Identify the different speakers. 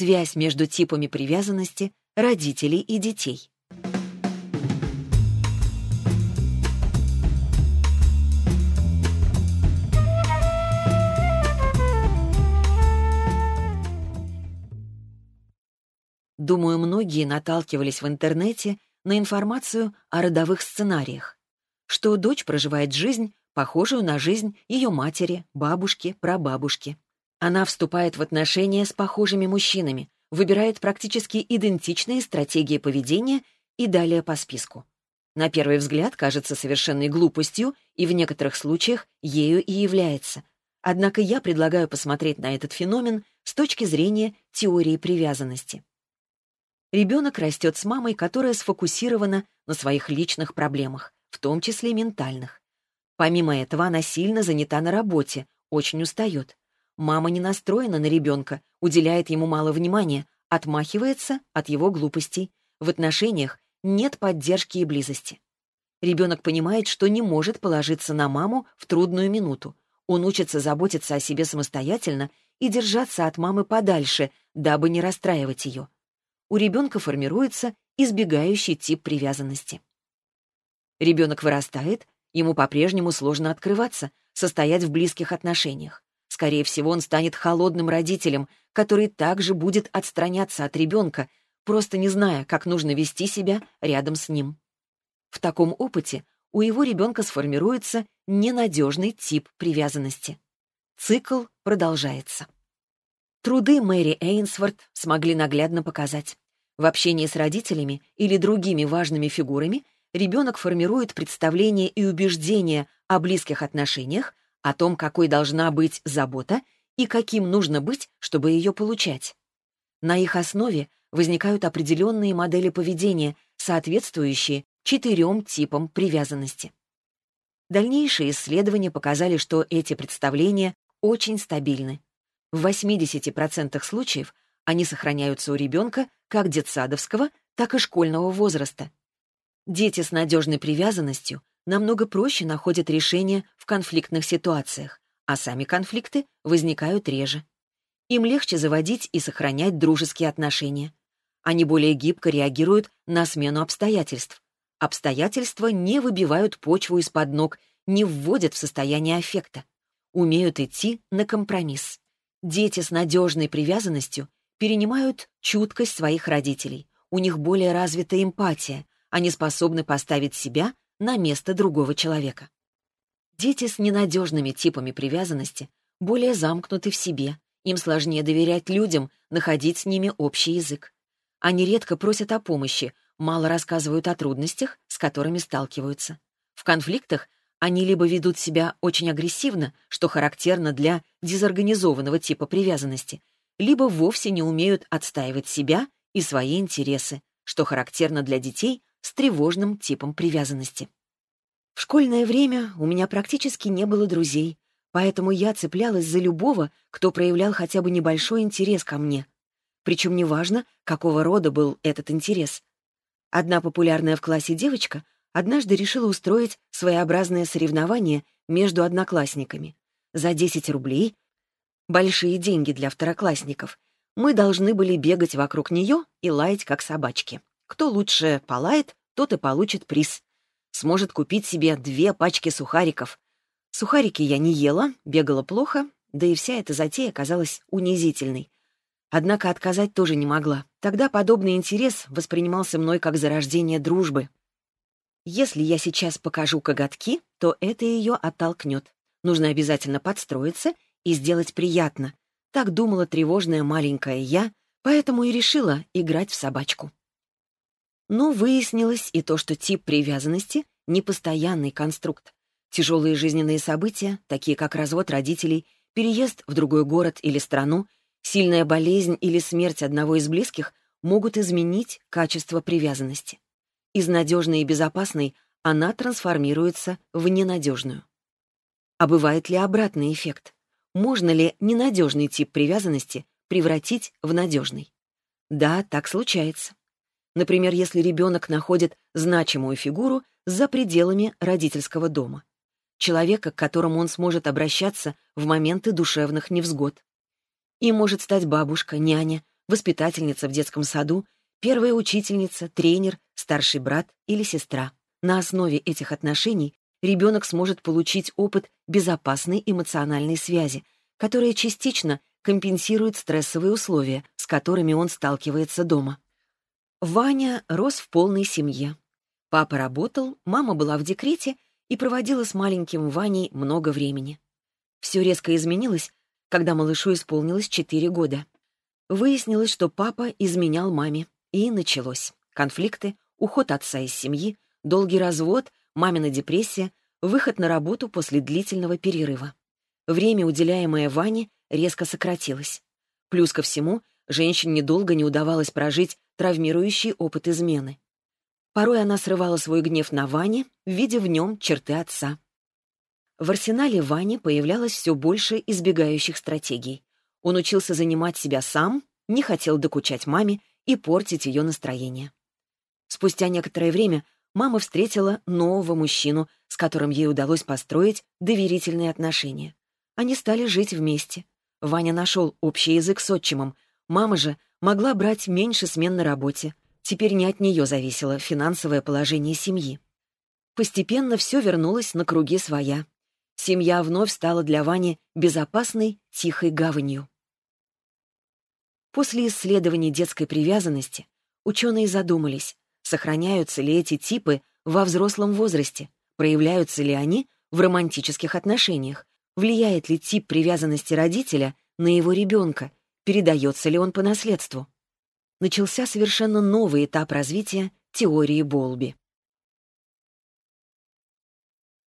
Speaker 1: связь между типами привязанности родителей и детей. Думаю, многие наталкивались в интернете на информацию о родовых сценариях, что дочь проживает жизнь, похожую на жизнь ее матери, бабушки, прабабушки. Она вступает в отношения с похожими мужчинами, выбирает практически идентичные стратегии поведения и далее по списку. На первый взгляд кажется совершенной глупостью и в некоторых случаях ею и является. Однако я предлагаю посмотреть на этот феномен с точки зрения теории привязанности. Ребенок растет с мамой, которая сфокусирована на своих личных проблемах, в том числе ментальных. Помимо этого, она сильно занята на работе, очень устает. Мама не настроена на ребенка, уделяет ему мало внимания, отмахивается от его глупостей. В отношениях нет поддержки и близости. Ребенок понимает, что не может положиться на маму в трудную минуту. Он учится заботиться о себе самостоятельно и держаться от мамы подальше, дабы не расстраивать ее. У ребенка формируется избегающий тип привязанности. Ребенок вырастает, ему по-прежнему сложно открываться, состоять в близких отношениях. Скорее всего, он станет холодным родителем, который также будет отстраняться от ребенка, просто не зная, как нужно вести себя рядом с ним. В таком опыте у его ребенка сформируется ненадежный тип привязанности. Цикл продолжается. Труды Мэри Эйнсворт смогли наглядно показать. В общении с родителями или другими важными фигурами ребенок формирует представления и убеждения о близких отношениях, о том, какой должна быть забота и каким нужно быть, чтобы ее получать. На их основе возникают определенные модели поведения, соответствующие четырем типам привязанности. Дальнейшие исследования показали, что эти представления очень стабильны. В 80% случаев они сохраняются у ребенка как детсадовского, так и школьного возраста. Дети с надежной привязанностью намного проще находят решение в конфликтных ситуациях, а сами конфликты возникают реже. Им легче заводить и сохранять дружеские отношения. Они более гибко реагируют на смену обстоятельств. Обстоятельства не выбивают почву из-под ног, не вводят в состояние аффекта. Умеют идти на компромисс. Дети с надежной привязанностью перенимают чуткость своих родителей. У них более развита эмпатия. Они способны поставить себя на место другого человека. Дети с ненадежными типами привязанности более замкнуты в себе, им сложнее доверять людям, находить с ними общий язык. Они редко просят о помощи, мало рассказывают о трудностях, с которыми сталкиваются. В конфликтах они либо ведут себя очень агрессивно, что характерно для дезорганизованного типа привязанности, либо вовсе не умеют отстаивать себя и свои интересы, что характерно для детей с тревожным типом привязанности. В школьное время у меня практически не было друзей, поэтому я цеплялась за любого, кто проявлял хотя бы небольшой интерес ко мне. Причем неважно, какого рода был этот интерес. Одна популярная в классе девочка однажды решила устроить своеобразное соревнование между одноклассниками. За 10 рублей, большие деньги для второклассников, мы должны были бегать вокруг нее и лаять, как собачки. Кто лучше полает, тот и получит приз. Сможет купить себе две пачки сухариков. Сухарики я не ела, бегала плохо, да и вся эта затея казалась унизительной. Однако отказать тоже не могла. Тогда подобный интерес воспринимался мной как зарождение дружбы. Если я сейчас покажу коготки, то это ее оттолкнет. Нужно обязательно подстроиться и сделать приятно. Так думала тревожная маленькая я, поэтому и решила играть в собачку. Но выяснилось и то, что тип привязанности — непостоянный конструкт. Тяжелые жизненные события, такие как развод родителей, переезд в другой город или страну, сильная болезнь или смерть одного из близких могут изменить качество привязанности. Из надежной и безопасной она трансформируется в ненадежную. А бывает ли обратный эффект? Можно ли ненадежный тип привязанности превратить в надежный? Да, так случается. Например, если ребенок находит значимую фигуру за пределами родительского дома. Человека, к которому он сможет обращаться в моменты душевных невзгод. И может стать бабушка, няня, воспитательница в детском саду, первая учительница, тренер, старший брат или сестра. На основе этих отношений ребенок сможет получить опыт безопасной эмоциональной связи, которая частично компенсирует стрессовые условия, с которыми он сталкивается дома. Ваня рос в полной семье. Папа работал, мама была в декрете и проводила с маленьким Ваней много времени. Все резко изменилось, когда малышу исполнилось 4 года. Выяснилось, что папа изменял маме, и началось. Конфликты, уход отца из семьи, долгий развод, мамина депрессия, выход на работу после длительного перерыва. Время, уделяемое Ване, резко сократилось. Плюс ко всему, женщине долго не удавалось прожить травмирующий опыт измены. Порой она срывала свой гнев на Ване, видя в нем черты отца. В арсенале Вани появлялось все больше избегающих стратегий. Он учился занимать себя сам, не хотел докучать маме и портить ее настроение. Спустя некоторое время мама встретила нового мужчину, с которым ей удалось построить доверительные отношения. Они стали жить вместе. Ваня нашел общий язык с отчимом. Мама же могла брать меньше смен на работе. Теперь не от нее зависело финансовое положение семьи. Постепенно все вернулось на круги своя. Семья вновь стала для Вани безопасной, тихой гаванью. После исследований детской привязанности ученые задумались, сохраняются ли эти типы во взрослом возрасте, проявляются ли они в романтических отношениях, влияет ли тип привязанности родителя на его ребенка, передается ли он по наследству. Начался совершенно новый этап развития теории Болби.